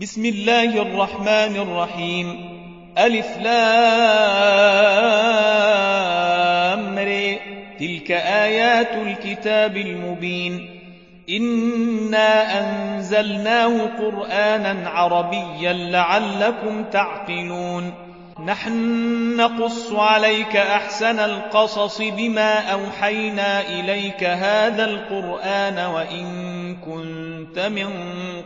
بسم الله الرحمن الرحيم. ألف لامر تلك آيات الكتاب المبين. إنا أنزلناه قرآنا عربيا لعلكم تعقلون. نحن نقص عليك أحسن القصص بما أوحينا إليك هذا القرآن وإن كنت من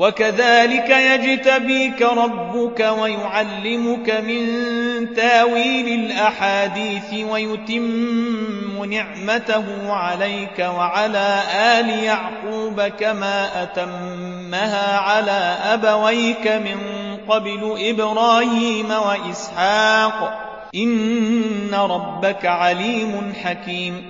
وكذلك يجتبيك ربك ويعلمك من تاويل الأحاديث ويتم نعمته عليك وعلى آل يعقوب كما أتمها على أبويك من قبل إبراهيم وإسحاق. إن ربك عليم حكيم.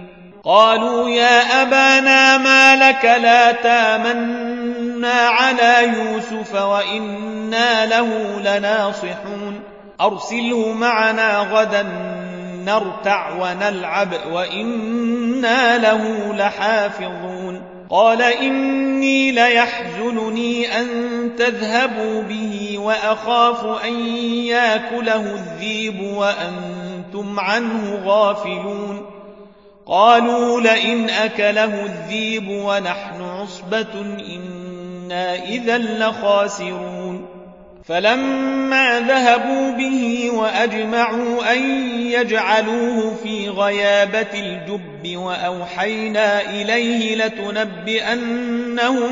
قالوا يا أبانا ما لك لا تامنا على يوسف وإنا له لناصحون. أرسله معنا غدا نرتع ونلعب وإنا له لحافظون. قال إني ليحزنني أن تذهبوا به وأخاف أن ياكله الذيب وأنتم عنه غافلون. قالوا لئن أكله الذيب ونحن عصبة إنا إذا لخاسرون. فلما ذهبوا به وأجمعوا أن يجعلوه في غيابة الجب وأوحينا إليه لتنبئنهم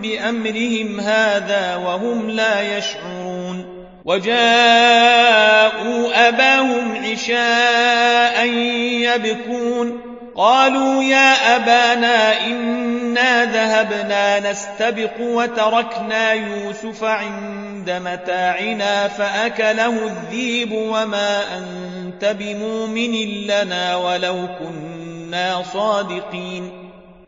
بأمرهم هذا وهم لا يشعرون. وجاءوا أباهم عشاء يبكون. قالوا يا أبانا إنا ذهبنا نستبق وتركنا يوسف عند متاعنا فأكله الذيب وما أنت بمؤمن لنا ولو كنا صادقين.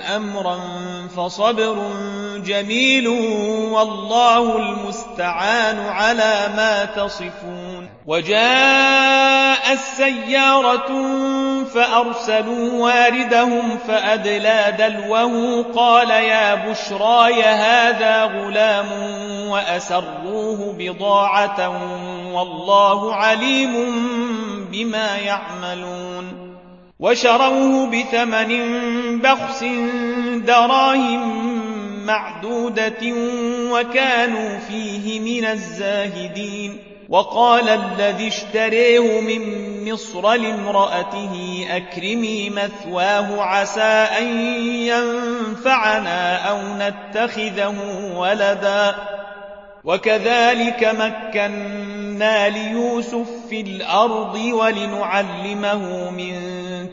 أمرا فصبر جميل والله المستعان على ما تصفون. وجاء السيارة فأرسلوا واردهم فأدلى دلوه قال يا بشراي هذا غلام وأسروه بضاعة والله عليم بما يعملون. وشروه بثمن بخس دراهم معدودة وكانوا فيه من الزاهدين. وقال الذي اشتريه من مصر لامرأته أكرمي مثواه عسى أن ينفعنا أو نتخذه ولدا. وكذلك مكنا ليوسف في الأرض ولنعلمه من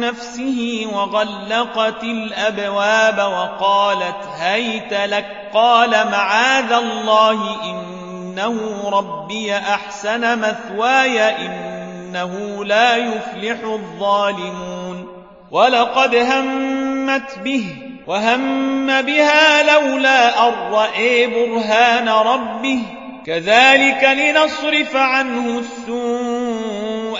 نفسه وغلقت الأبواب وقالت هيت لك قال معاذ الله إنه ربي أحسن مثواي إنه لا يفلح الظالمون. ولقد همت به وهم بها لولا أن رأي برهان ربه. كذلك لنصرف عنه السوء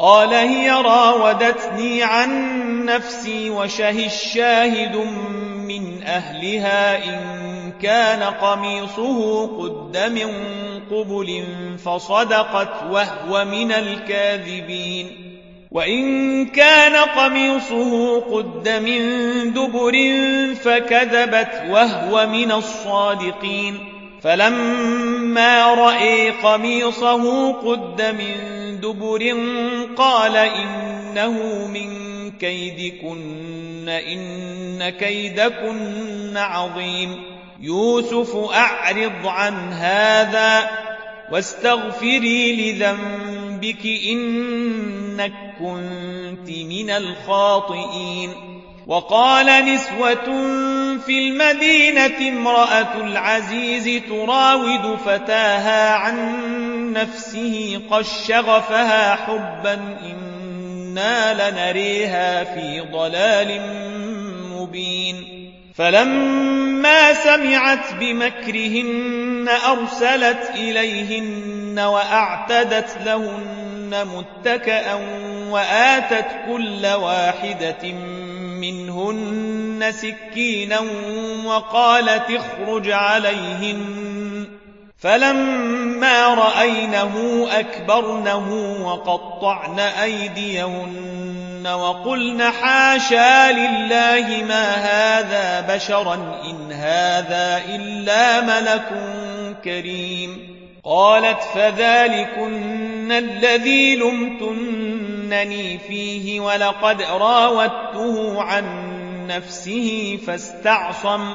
قال هي راودتني عن نفسي وشه الشاهد من أهلها إن كان قميصه قد من قبل فصدقت وهو من الكاذبين وإن كان قميصه قد من دبر فكذبت وهو من الصادقين فلما رأي قميصه قد من دبر قال إنه من كيدكن إن كيدكن عظيم. يوسف أعرض عن هذا واستغفري لذنبك إنك كنت من الخاطئين. وقال نسوة في المدينة امرأة العزيز تراود فتاها عن نفسه قد شغفها حبا إنا لنريها في ضلال مبين. فلما سمعت بمكرهن أرسلت إليهن وأعتدت لهن متكأ وآتت كل واحدة منهن سكينا وقالت اخرج عليهن فلما رأينه أكبرنه وقطعن أيديهن وقلن حاشا لله ما هذا بشرا إن هذا إلا ملك كريم. قالت فذلكن الذي لمتنني فيه ولقد راودته عن نفسه فاستعصم.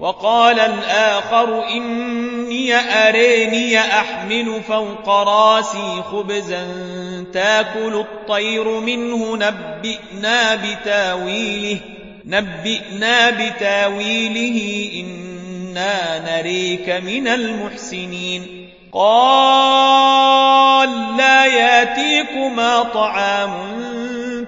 وقال الآخر إني أريني أحمل فوق راسي خبزا تاكل الطير منه نبئنا بتاويله نبئنا بتاويله إنا نريك من المحسنين قال لا ياتيكما طعام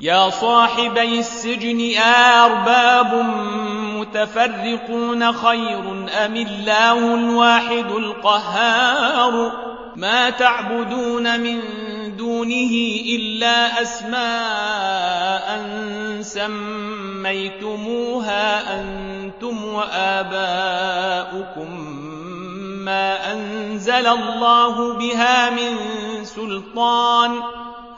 يا صاحبي السجن أرباب المتفرقون خير أم الله الواحد القهار ما تعبدون من دونه إلا أسماء سميتموها أنتم وآباؤكم ما أنزل الله بها من سلطان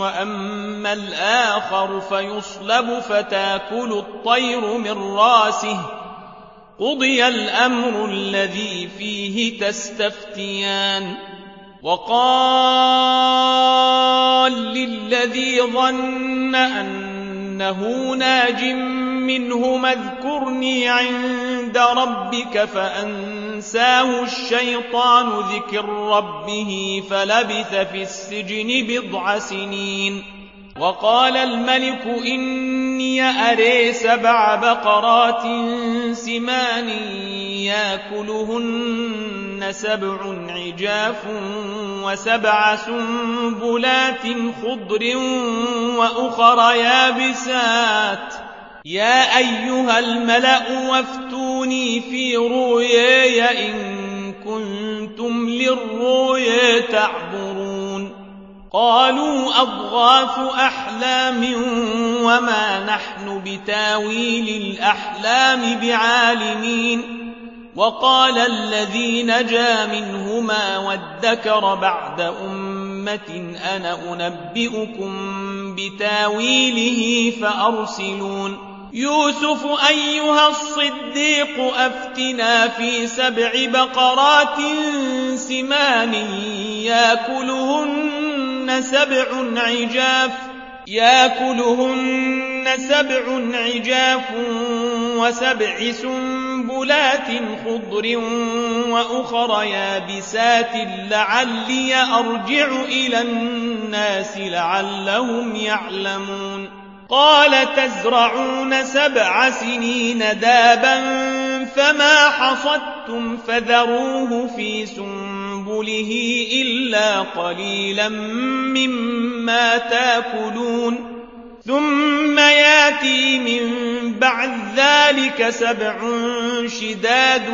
وأما الآخر فيصلب فتاكل الطير من رأسه. قضي الأمر الذي فيه تستفتيان. وقال للذي ظن أنه ناج منه اذكرني عند ربك فأنساه الشيطان ذكر ربه فلبث في السجن بضع سنين. وقال الملك إني أري سبع بقرات سمان يأكلهن سبع عجاف وسبع سنبلات خضر وأخر يابسات. يا أيها الملأ وافتوني في رؤياي إن كنتم للرؤيا تعبرون. قالوا أضغاث أحلام وما نحن بتاويل الأحلام بعالمين. وقال الذي نجا منهما وادكر بعد أمة أنا أنبئكم بتاويله فأرسلون. يوسف أيها الصديق أفتنا في سبع بقرات سمان ياكلهن سبع عجاف ياكلهن سبع عجاف وسبع سنبلات خضر وأخر يابسات لعلي أرجع إلى الناس لعلهم يعلمون. قال تزرعون سبع سنين دابا فما حصدتم فذروه في سنبله إلا قليلا مما تاكلون ثم ياتي من بعد ذلك سبع شداد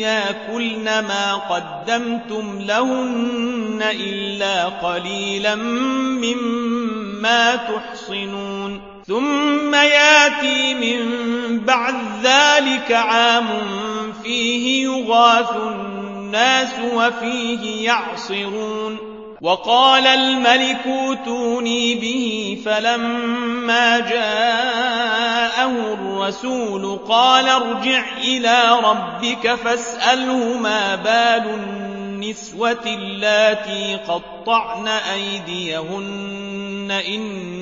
ياكلن ما قدمتم لهن إلا قليلا مما تحصنون ثم ياتي من بعد ذلك عام فيه يغاث الناس وفيه يعصرون. وقال الملك اوتوني به فلما جاءه الرسول قال ارجع إلى ربك فاسأله ما بال النسوة اللاتي قطعن أيديهن إن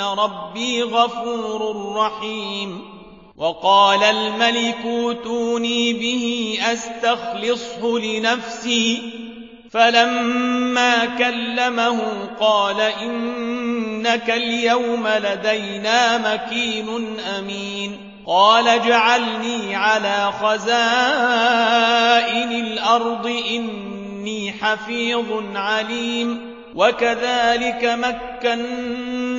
ربي غفور رحيم وقال الملك اوتوني به أستخلصه لنفسي فلما كلمه قال إنك اليوم لدينا مكين أمين قال اجعلني على خزائن الأرض إني حفيظ عليم وكذلك مكنا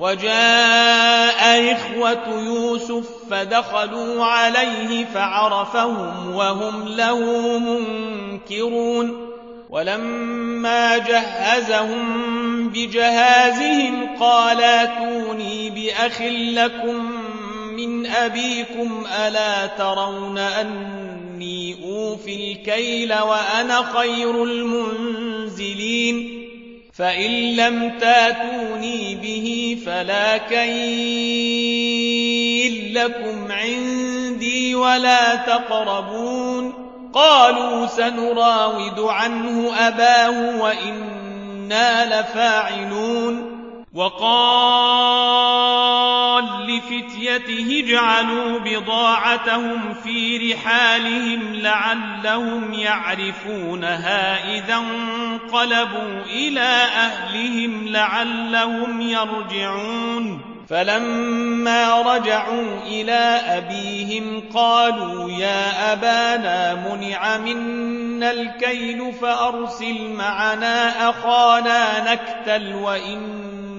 وجاء إخوة يوسف فدخلوا عليه فعرفهم وهم له منكرون ولما جهزهم بجهازهم قال أتوني بأخ لكم من أبيكم ألا ترون أني أوفي الكيل وأنا خير المنزلين فإن لم تاتوني به فلا كيل لكم عندي ولا تقربون قالوا سنراود عنه أباه وإنا لفاعلون وقال لفتيته اجعلوا بضاعتهم في رحالهم لعلهم يعرفونها إذا انقلبوا إلى أهلهم لعلهم يرجعون. فلما رجعوا إلى أبيهم قالوا يا أبانا منع منا الكيل فأرسل معنا أخانا نكتل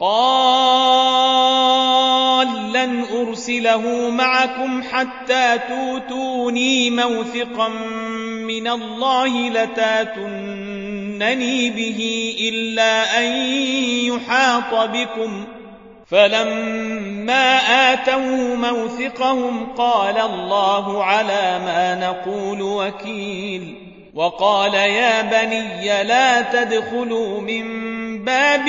قال لن أرسله معكم حتى توتوني موثقا من الله لتاتنني به إلا أن يحاط بكم. فلما آتوا موثقهم قال الله على ما نقول وكيل. وقال يا بني لا تدخلوا من باب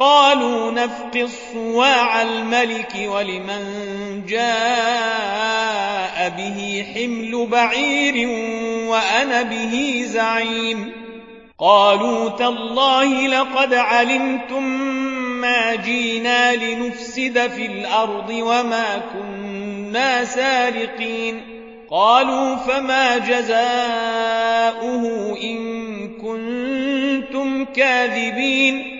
قالوا نفقي الصواع الملك ولمن جاء به حمل بعير وأنا به زعيم. قالوا تالله لقد علمتم ما جينا لنفسد في الأرض وما كنا سارقين. قالوا فما جزاؤه إن كنتم كاذبين.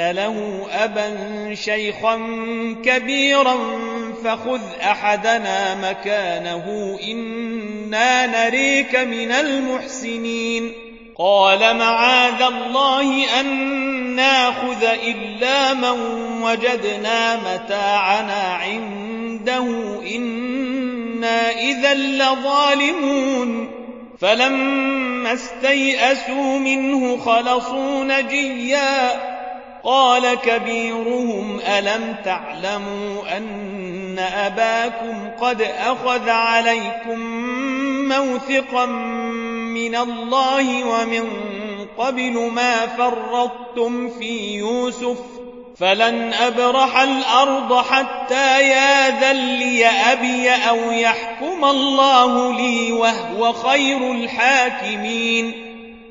له أبا شيخا كبيرا فخذ أحدنا مكانه إنا نريك من المحسنين قال معاذ الله أن ناخذ إلا من وجدنا متاعنا عنده إنا إذا لظالمون فلما استيئسوا منه خلصوا نجيا قال كبيرهم ألم تعلموا أن أباكم قد أخذ عليكم موثقا من الله ومن قبل ما فرطتم في يوسف فلن أبرح الأرض حتى ياذن لي أبي أو يحكم الله لي وهو خير الحاكمين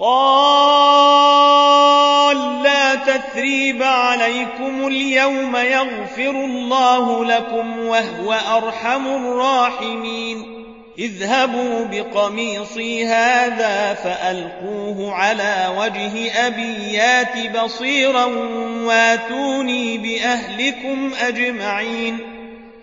قال لا تثريب عليكم اليوم يغفر الله لكم وهو أرحم الراحمين. اذهبوا بقميصي هذا فألقوه على وجه أبي يات بصيرا واتوني بأهلكم أجمعين.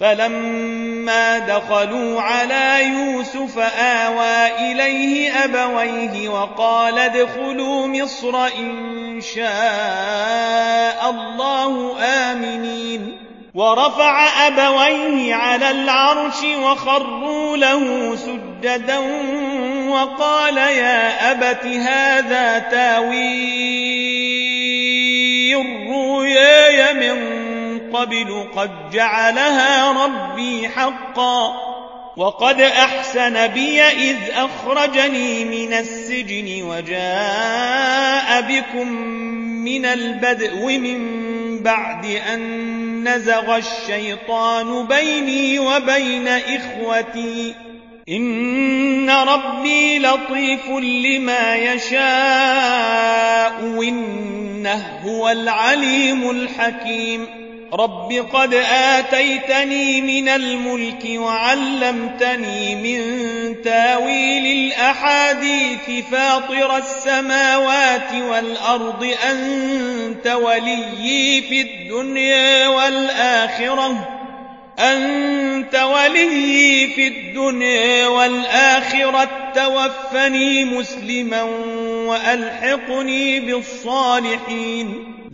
فلما دخلوا على يوسف آوى إليه أبويه وقال ادخلوا مصر إن شاء الله آمنين. ورفع أبويه على العرش وخروا له سجدا وقال يا أبت هذا تاوي الرؤياي من قبل قد جعلها ربي حقا وقد أحسن بي إذ أخرجني من السجن وجاء بكم من البدء من بعد أن نزغ الشيطان بيني وبين إخوتي. إن ربي لطيف لما يشاء إنه هو العليم الحكيم. رب قد آتيتني من الملك وعلمتني من تاويل الأحاديث فاطر السماوات والأرض أنت وليي في الدنيا والآخرة أنت ولي في الدنيا والآخرة توفني مسلما وألحقني بالصالحين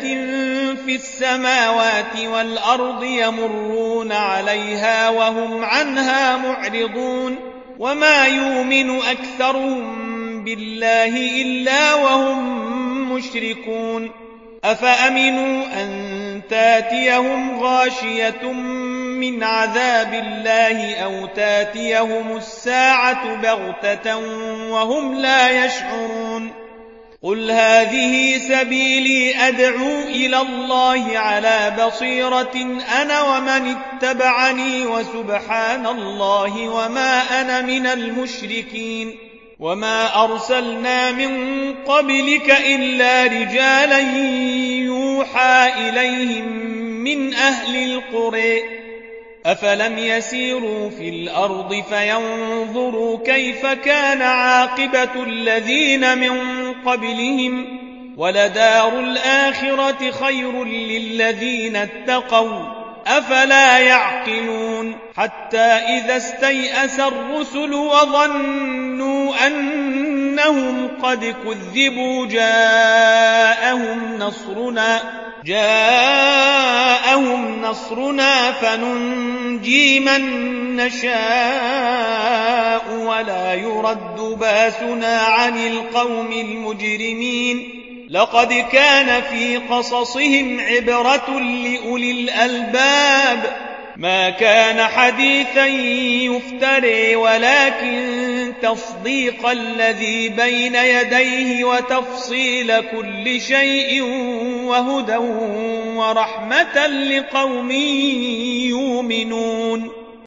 آية في السماوات والأرض يمرون عليها وهم عنها معرضون وما يؤمن أكثرهم بالله إلا وهم مشركون أفأمنوا أن تاتيهم غاشية من عذاب الله أو تاتيهم الساعة بغتة وهم لا يشعرون قل هذه سبيلي أدعو إلى الله على بصيرة أنا ومن اتبعني وسبحان الله وما أنا من المشركين وما أرسلنا من قبلك إلا رجالا يوحى إليهم من أهل القرى أفلم يسيروا في الأرض فينظروا كيف كان عاقبة الذين من قبلهم ولدار الآخرة خير للذين اتقوا أفلا يعقلون حتى إذا استيأس الرسل وظنوا أنهم قد كذبوا جاءهم نصرنا جاءهم نصرنا فننجي من نشاء ولا يرد باسنا عن القوم المجرمين. لقد كان في قصصهم عبرة لأولي الألباب. ما كان حديثا يفتري ولكن تصديق الذي بين يديه وتفصيل كل شيء وهدى ورحمة لقوم يؤمنون.